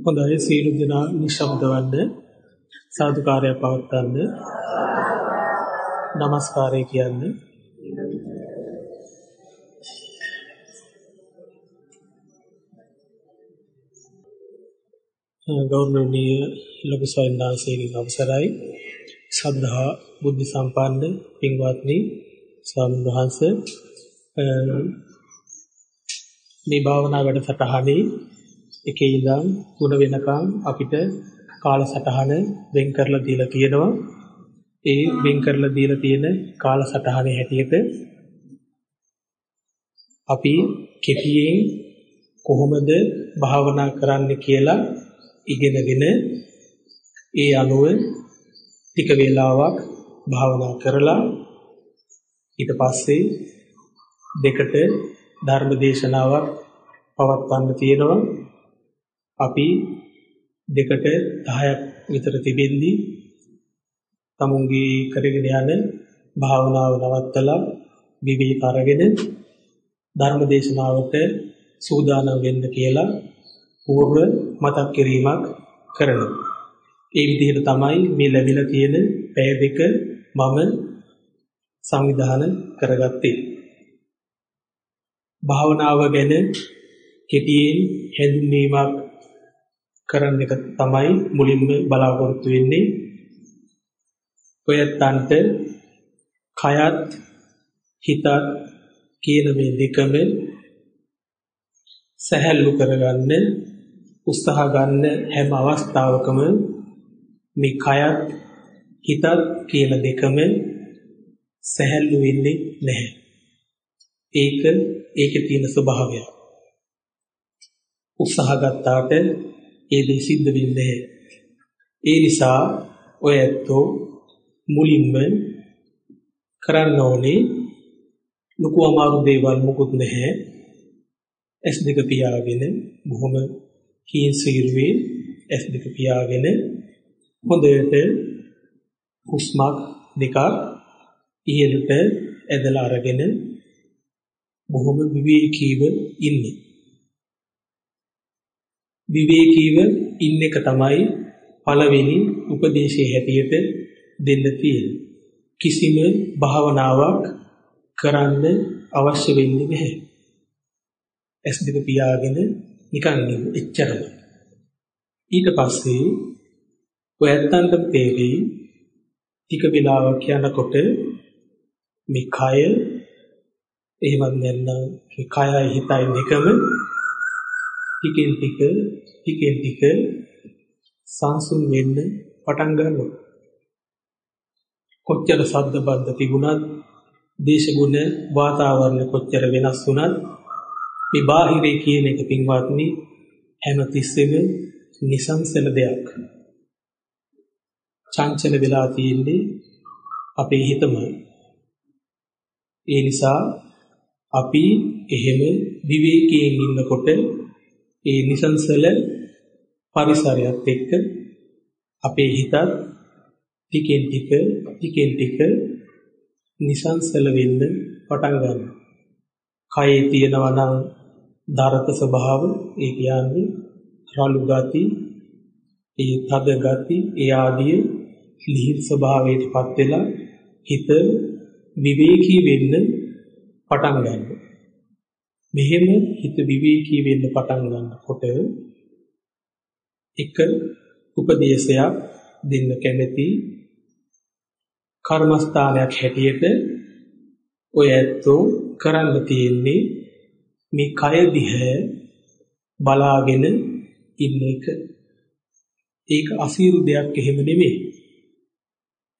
හොඳයි සියලු දෙනා නිශ්ශබ්ද වන්න සාදුකාරය පවත්වන්න. নমස්කාරය කියන්නේ. ගෞරවනීය ලොකු ස්වාමීන් අවසරයි. ශ්‍රද්ධා බුද්ධ සම්පන්න පින්වත්නි ස්වාමීන් වහන්සේ. මේ භාවනා වැඩසටහනේ එකේ ඉඳන් තුන වෙනකම් අපිට කාලසටහන වෙන් කරලා දීලා තියෙනවා. ඒ වෙන් කරලා දීලා තියෙන කාලසටහනේ හැටියට අපි කෙටියෙන් කොහොමද භාවනා කරන්න කියලා ඉගෙනගෙන ඒ අනුව ටික වේලාවක් භාවනා කරලා ඊට පස්සේ දෙකට ධර්ම දේශනාවක් පවත්වන්න තියෙනවා අපි දෙකට 10ක් විතර තිබෙද්දී තමුන්ගේ කරගෙන යන භාවනාව නවත්තලා විවේක අරගෙන ධර්ම දේශනාවට සූදානම් වෙන්න කියලා පූර්ව මතක් කිරීමක් කරනවා. ඒ විදිහට තමයි මේ ලැබිලා තියෙන පැය දෙක මම සංවිධානය කරගත්තේ. භාවනාව ගැන කෙටියෙන් හැඳින්වීමක් කරන්න එක තමයි මුලින්ම බලාපොරොත්තු වෙන්නේ. ඔයත්තන්ට කයත් හිතත් කියන මේ දෙකම සැහැල්ලු කරගන්න උත්සාහ ගන්න හැම අවස්ථාවකම මේ කයත් හිතත් කියන දෙකම සැහැල්ලු වෙන්නේ නැහැ. ඒක ඒකේ තියෙන ස්වභාවය. උත්සාහ ගත්තාට ඒ දේ සිද්ධ වෙන්නේ ඒ නිසා ඔය ඇත්තෝ මුලින්ම කරන්න ඕනේ ලොකු අමාරු දේවල් මොකුත් නැහැ. S2 පියාගෙන බොහොම කීන් සීරුවේ S2 පියාගෙන හොඳට හුස්මක් දෙකක් ඉහළට ඇදලා අරගෙන බොහොම විවේකීව ඉන්නේ. විවේකීව ඉන්න එක තමයි පළවෙනි උපදේශයේ හැටියට දෙන්න තියෙන්නේ. කිසිම භාවනාවක් කරන්න අවශ්‍ය වෙන්නේ නැහැ. ඇස් දෙක පියාගෙන නිකන් ඉන්න එච්චරම. ඊට පස්සේ ඔයත්තන්ට තේරෙයි ටික වෙලාවක් යනකොට මේ කය එහෙමත් නැත්නම් කයයි හිතයි දෙකම ටිකෙන් ටික ටිකෙන් ටික සංසුන් වෙන්න පටන් ගන්නවා. කොච්චර ශබ්ද බද්ද තිබුණත් දේශගුණ වාතාවරණ කොච්චර වෙනස් වුණත් මේ බාහිරේ කියන එක පින්වත්නි හැම තිස්සෙම නිසංසල දෙයක්. චංචල වෙලා තියෙන්නේ අපේ හිතමයි. ඒ නිසා අපි එහෙම විවේකයෙන් ඉන්නකොට ඒ නිසංසල පරිසරයත් එක්ක අපේ හිතත් ටිකෙන් ටික ටිකෙන් ටික නිසංසල වෙන්න පටන් ගන්නවා. කයේ තියෙනවා නම් දරත ස්වභාව ඒ කියන්නේ රළු ගති, ඒ තද ගති, ඒ ආදී ලිහිල් ස්වභාවයටපත් වෙලා හිත විවේකී වෙන්න පටන් ගන්නවා. මෙහෙම හිත විවේකී වෙන්න පටන් ගන්නකොට එක උපදේශයක් දෙන්න කැමැති කර්මස්ථානයක් හැටියට ඔය ඇත්තෝ කරන්න තියෙන්නේ මේ කය දිහා බලාගෙන ඉන්න එක. ඒක අසීරු දෙයක් එහෙම නෙමෙයි.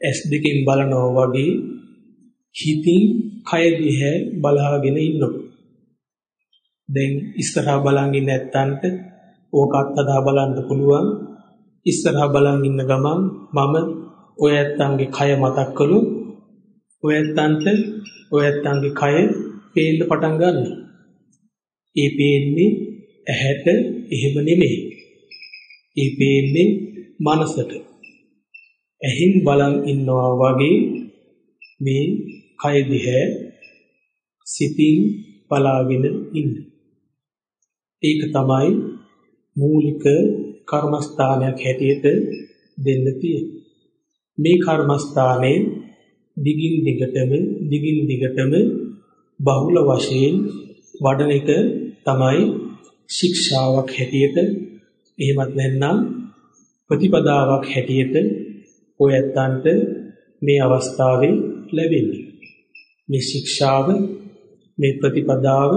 ඇස් දෙකෙන් බලනවා වගේ හිතින් කය දිහා බලාගෙන ඉන්නවා. දැන් ඉස්සරහා බලන් ඉන්න නැත්තන්ට ඕකත් අදා බලන්න පුළුවන්. ඉස්සරහා බලන් ඉන්න ගමන් මම ඔය ඇත්තන්ගේ කය මතක් කළොත් ඔය ඇත්තන්ට ඔය ඇත්තන්ගේ කය පේන්න පටන් ගන්නවා. ඒ පේන්නේ ඇහැට එහෙම නෙමෙයි. ඒ පේන්නේ මනසට. ඇහින් බලන් ඉන්නවා වගේ මේ කය දිහා සිතින් බලාගෙන ඉන්න. ඒක තමයි මූලික කර්මස්ථානයක් හැටියට දෙන්න තියෙනවා. මේ කර්මස්ථානයේ දිගින් දිගටම දිගින් දිගටම බහුල වශයෙන් වඩන එක තමයි ශික්ෂාවක් හැටියට එහෙමත් නැත්නම් ප්‍රතිපදාවක් හැටියට ඔය ඇත්තන්ට මේ අවස්ථාවේ ලැබෙන්නේ. මේ ශික්ෂාව මේ ප්‍රතිපදාව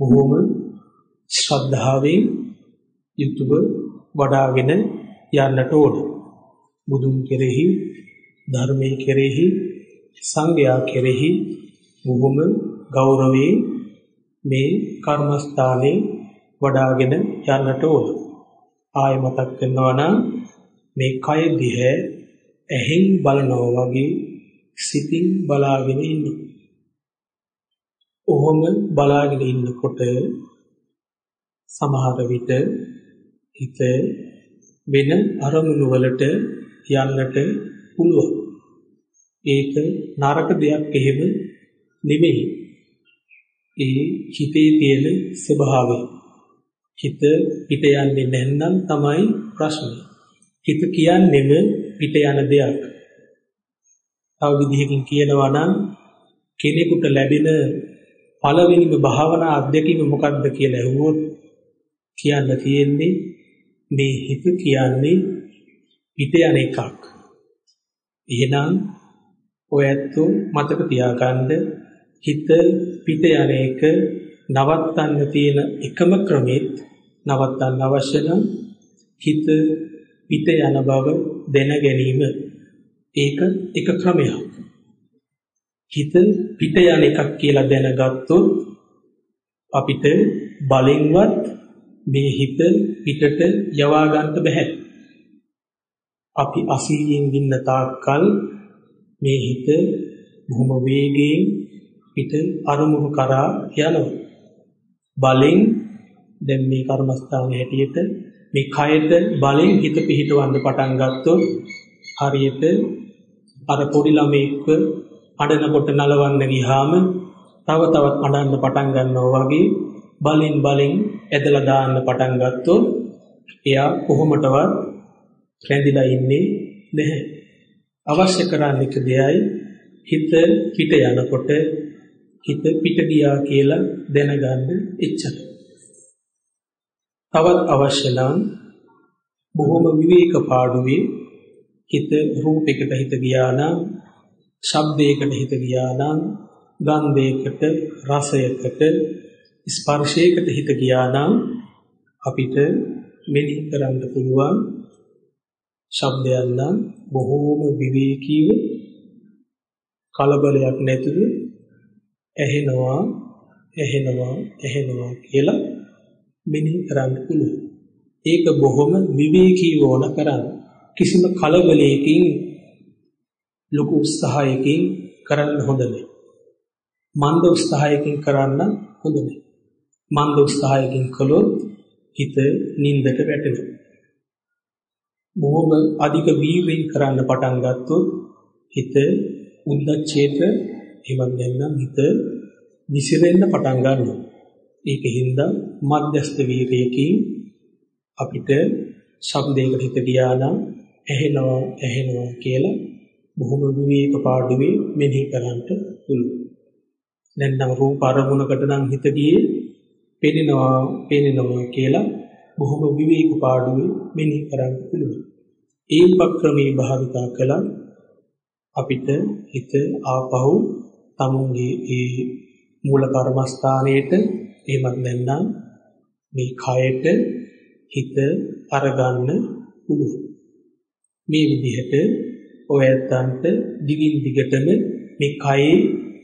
බොහොම ශ්‍රද්ධාවෙන් යුතුව වඩාගෙන යන්නට ඕන. බුදුන් කෙරෙහි ධර්මයේ කෙරෙහි සංඝයා කෙරෙහි බොහොම ගෞරවයෙන් මේ කර්මස්ථානේ වඩාගෙන යන්නට ඕන. ආය මතක් කරනවා නම් මේ කය දිහා ඇහෙන් බලනවා වගේ සිතින් බලාගෙන ඉන්නවා. ඔහොම බලාගෙන ඉන්නකොට සමහර විට හිත වෙන අරමුණු වලට යන්නට පුළුවන්. ඒක නරක දෙයක් එහෙම නෙමෙයි. ඒ හිතේ තියෙන ස්වභාවය. හිත පිට යන්නේ නැත්නම් තමයි ප්‍රශ්නේ. හිත කියන්නේම පිට යන දෙයක්. තව විදිහකින් කියනවා නම් කෙනෙකුට ලැබෙන පළවෙනිම භාවනා අධ්‍යක්ීම මොකක්ද කියලා අහුවොත් කියන්න තියෙන්නේ මේ හිත කියන්නේ පිට යන එකක්. එහෙනම් ඔය ඇත්තෝ මතක තියාගන්න හිත පිට යන එක නවත්තන්න තියෙන එකම ක්‍රමෙත් නවත්තන්න අවශ්‍ය නම් හිත පිට යන බව දැන ගැනීම ඒක එක ක්‍රමයක්. හිත පිට යන එකක් කියලා දැනගත්තොත් අපිට බලෙන්වත් මේ හිත පිටට යවා ගන්න බෑ. අපි අසීයෙන් ඉන්න තාක්කල් මේ හිත බොහොම වේගයෙන් පිට අරමුණු කරා යනවා. බලෙන් දැන් මේ කර්මස්ථානයේ හැටියට මේ කයට බලෙන් හිත පිහිටවන්න පටන් ගත්තොත් හරියට අර පොඩි ළමෙක්ව අඬනකොට නලවන්න ගියාම තව තවත් අඬන්න පටන් ගන්නවා වගේ බලෙන් බලෙන් ඇදලා දාන්න පටන් ගත්තොත් එයා කොහොමදවත් රැඳිලා ඉන්නේ නැහැ. අවශ්‍ය කරන්නේ දෙයයි හිත පිට යනකොට හිත පිට ගියා කියලා දැනගන්න එච්චරයි. තවත් අවශ්‍ය නම් බොහොම විවේක පාඩුවේ හිත රූපයකට හිත ගියා නම් ශබ්දයකට හිත ගියා නම් ගන්ධයකට රසයකට ස්පර්ශයකට හිත ගියා නම් අපිට මෙනෙහි කරන්න පුළුවන් ශබ්දයන් නම් බොහෝම විවේකීව කලබලයක් නැතුව ඇහෙනවා ඇහෙනවා ඇහෙනවා කියලා මෙනෙහි කරන්න පුළුවන්. ඒක බොහොම විවේකීව ඕන කරන්න. කිසිම කලබලයකින් ලොකු උත්සාහයකින් කරන්න හොඳ නැහැ. මන්ද උත්සාහයකින් කරන්න හොඳ නැහැ. මන්ද උත්සාහයකින් කළොත් හිත නින්දට වැටෙනවා. බොහොම අධික වීර්යයෙන් කරන්න පටන් ගත්තොත් හිත උද්දච්චයට එවන් දැන්නම් හිත විසිරෙන්න පටන් ගන්නවා. ඒකින්ද මධ්‍යස්ථ වීර්යයකින් අපිට ශබ්දයකට හිත ගියා නම් ඇහෙනවා ඇහෙනවා කියලා බොහොම විවේක පාඩුවේ මෙනෙහි කරන්න පුළුවන්. දැන් නම් රූප අරමුණකට නම් හිත ගියේ පෙනෙනවා පෙනෙනවා කියලා බොහොම විවේක පාඩුවේ මෙනෙහි කරන්න පුළුවන්. ඒ උපක්‍රමී භාවිතා කළා අපිට හිත ආපහු තමුන්ගේ ඒ මූල කර්මස්ථානයේට එහෙමත් නැත්නම් මේ කයට හිත අරගන්න පුළුවන්. මේ විදිහට ඔයයන්ට දිගින් දිගටම මේ කයේ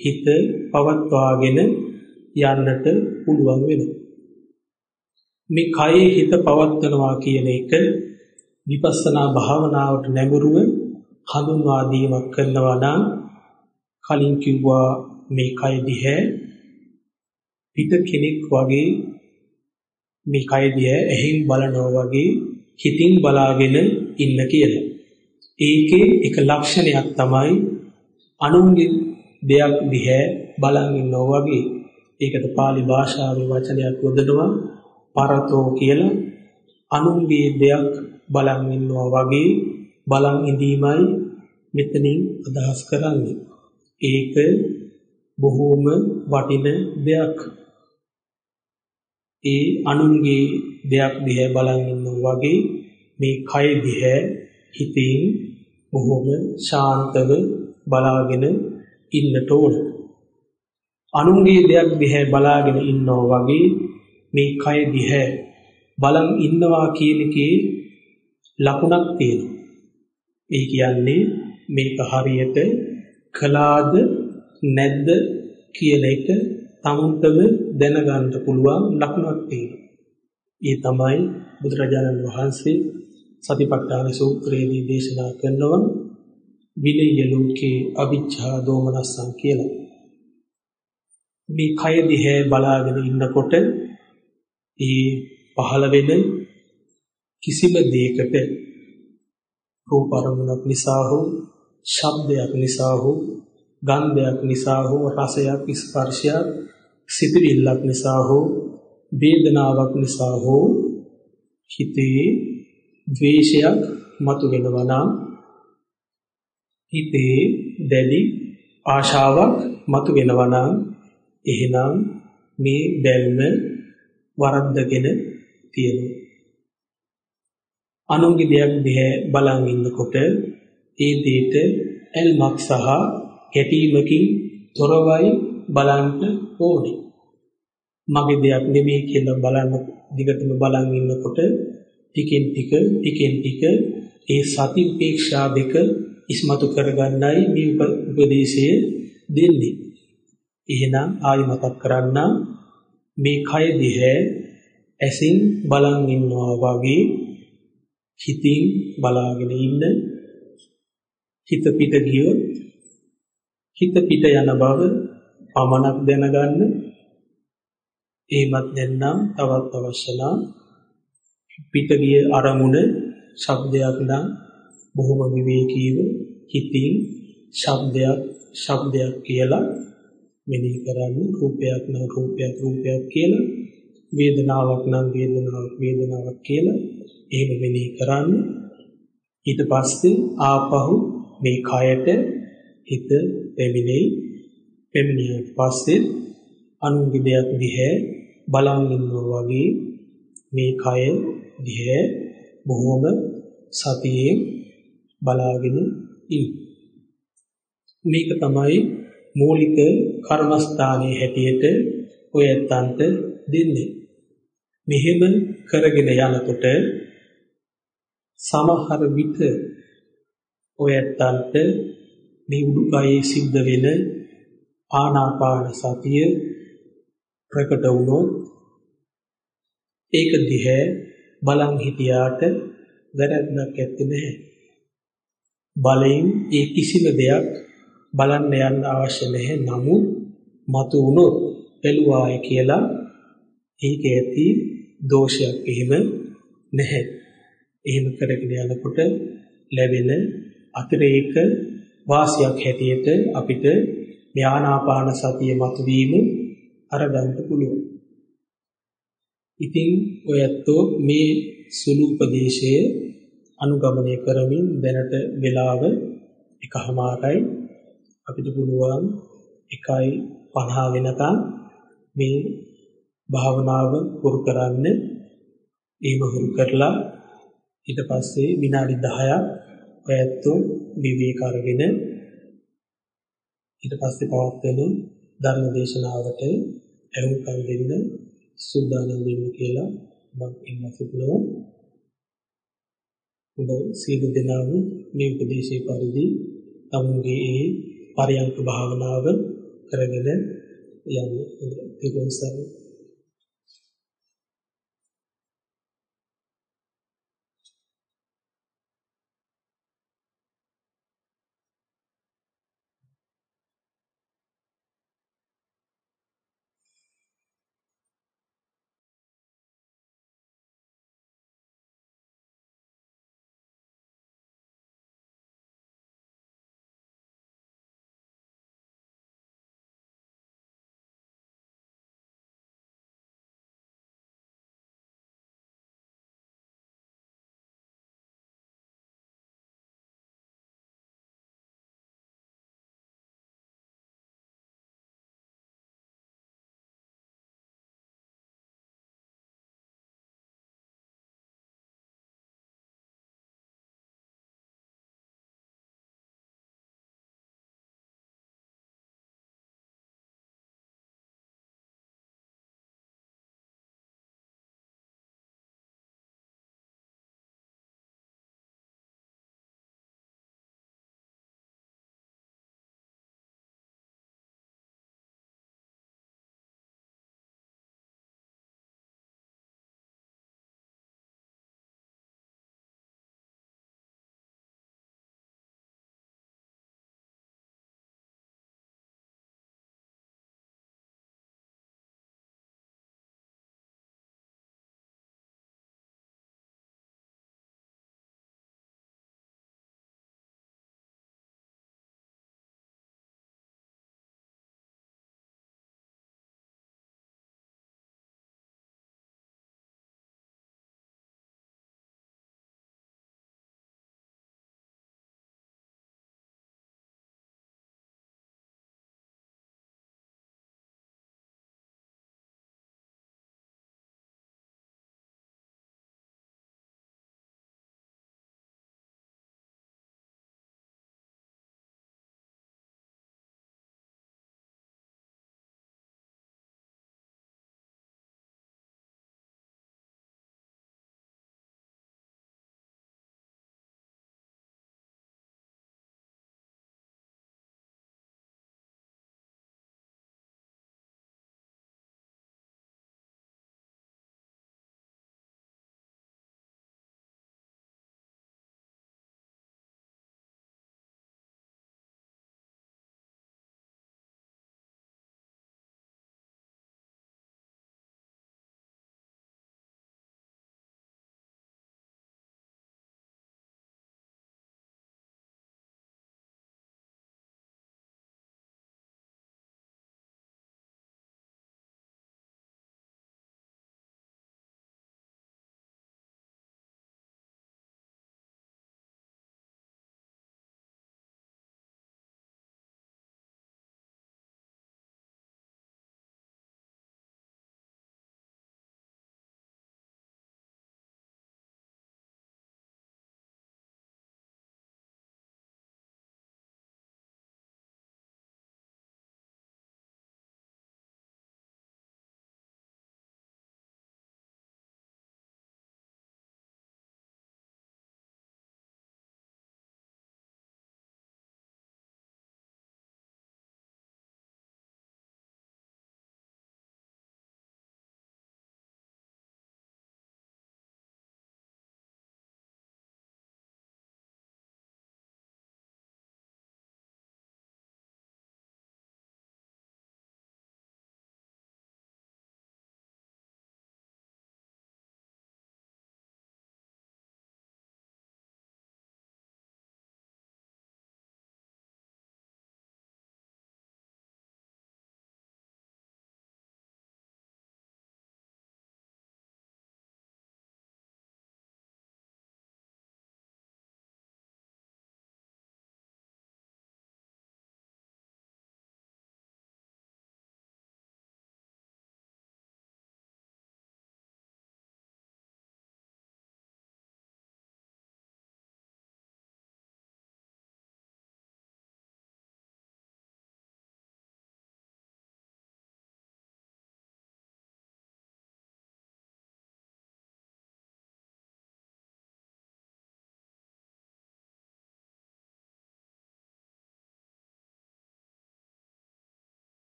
හිත පවත්වාගෙන යන්නට පුළුවන් වෙනවා. මේ කයේ හිත පවත්වනවා කියන එක විපස්සනා භාවනාවට නැඹුරුව හඳුන්වා දීමක් කරනවා නම් කලින් කිව්වා මේ කය දිහැ පිට කෙනෙක් වගේ මේ කය දිහැ ඇහෙන් බලනවා වගේ හිතින් බලාගෙන ඉන්න කියලා. ඒකේ එක ලක්ෂණයක් තමයි අනුන්ගේ දෙයක් දිහැ බලන් ඉන්නවා වගේ. ඒකට pāli භාෂාවේ වචනයක් යොදනවා පරතෝ කියලා අනුන්ගේ දෙයක් බලන් ඉන්නවා වගේ බලන් ඉඳීමයි මෙතනින් අදහස් කරන්නේ. ඒක බොහෝම වටින දෙයක්. ඒ අනුන්ගේ දෙයක් දිහා බලන් ඉන්නවා වගේ මේ කය දිහා හිතින් බොහොම ශාන්තව බලාගෙන ඉන්නට ඕන. අනුන්ගේ දෙයක් දිහා බලාගෙන ඉන්නවා වගේ මේ කය දිහා බලන් ඉන්නවා කියන එකේ ලකුණක් තියෙනවා. ඒ කියන්නේ මේක හරියට කලාද නැද්ද කියන එක තමුන්ටම දැනගන්න පුළුවන් ලකුණක් තියෙනවා. ඒ තමයි බුදුරජාණන් වහන්සේ සතිපට්ඨාන සූත්‍රයේදී දේශනා කරනවා විනය ලෝකේ අවිච්ඡා දෝමනස්සං කියලා. මේ කය දිහා බලාගෙන ඉන්නකොට ඒ පහළ වෙන කිසිම දෙයකට රූප අරමුණක් නිසා හෝ ශබ්දයක් නිසා හෝ ගන්ධයක් නිසා හෝ රසයක් ස්පර්ශයක් සිතිවිල්ලක් නිසා හෝ වේදනාවක් නිසා හෝ හිතේ ද්වේෂයක් මතුවෙනවා නම් හිතේ දැඩි ආශාවක් මතුවෙනවා නම් එහෙනම් මේ බැල්ම වරද්දගෙන තියෙනවා. අනුන්ගේ දෙයක් දිහා බලන් ඉන්නකොට ඒ දෙයට ඇල්මක් සහ ගැටීමකින් තොරවයි බලන්න ඕනේ. මගේ දෙයක් නෙමෙයි කියලා බලන්න දිගටම බලන් ඉන්නකොට ටිකෙන් ටික ටිකෙන් ටික ඒ සති උපේක්ෂා දෙක ඉස්මතු කරගන්නයි මේ උපදේශය දෙන්නේ. එහෙනම් ආයි මතක් කරන්න මේ කය දිහා ඇසින් බලන් ඉන්නවා වගේ හිතින් බලාගෙන ඉන්න හිත පිට ගියොත් හිත පිට යන බව පමණක් දැනගන්න. එහෙමත් නැත්නම් තවත් අවශ්‍ය නම් පිට ගිය අරමුණ ශබ්දයක් නම් බොහොම විවේකීව හිතින් ශබ්දයක් ශබ්දයක් කියලා මෙනෙහි කරන්න රූපයක් නම් රූපයක් රූපයක් කියලා වේදනාවක් නම් වේදනාවක් වේදනාවක් කියලා එහෙම මෙනෙහි කරන්න ඊට පස්සේ ආපහු මේ කයට හිත දෙමිනේ පෙමිනියට පස්සේ අනුන්ගේ දෙයක් දිහා බලන් ඉන්නවා වගේ මේ කය දිහා බොහොම සතියෙන් බලාගෙන ඉන්න. මේක තමයි මූලික කර්මස්ථානයේ හැටියට ඔය ඇත්තන්ට දෙන්නේ. මෙහෙම කරගෙන යනකොට සමහර විට ඔය ඇත්තන්ට මේ උඩුකයේ සිද්ධ වෙන ආනාපාන සතිය ප්‍රකට වුණොත් ඒක දිහා බලන් හිටියාට වැරද්දක් ඇත්තේ නැහැ. බලයෙන් ඒ කිසිම දෙයක් බලන්න යන්න අවශ්‍ය නැහැ. නමුත් මතු වුණොත් බැලුවාය කියලා ඒක ඇති දෝෂයක් එහෙම නැහැ. එහෙම කරගෙන යනකොට ලැබෙන අතිරේක වාසියක් හැටියට අපිට ඥානාපාන සතිය මතුවීම අරගන්න පුළුවන්. ඉතින් ඔයත්ෝ මේ සුළු උපදේශය අනුගමනය කරමින් දැනට වේලාව එකහමාරයි අපිට පුළුවන් 1:50 වෙනකන් මේ භාවනාව පුරු කරන්න එහෙම හුරු කරලා ඊට පස්සේ විනාඩි 10ක් ඔයත්ෝ විවේක අරගෙන ඊට පස්සේ පවත්වන ධර්ම දේශනාවට ඇහුම්කන් දෙන්න සූදානම් වෙන්න කියලා මම ඉන්න සිටිනවා. ඔබ සියලු දෙනාම මේ උපදේශයේ පරිදි තමුන්ගේ ඒ පරියන්ක භාවනාව කරගෙන යන්න. ඒක නිසා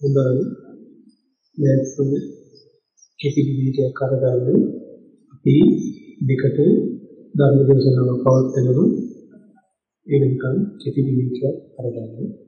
හොඳයි. දැන් කෙටි වීඩියෝයක් අරගන්න අපි දෙකට ධර්ම දේශනාවක් පවත්වනවා. ඒ වෙනකන් කෙටි වීඩියෝයක් අරගන්න.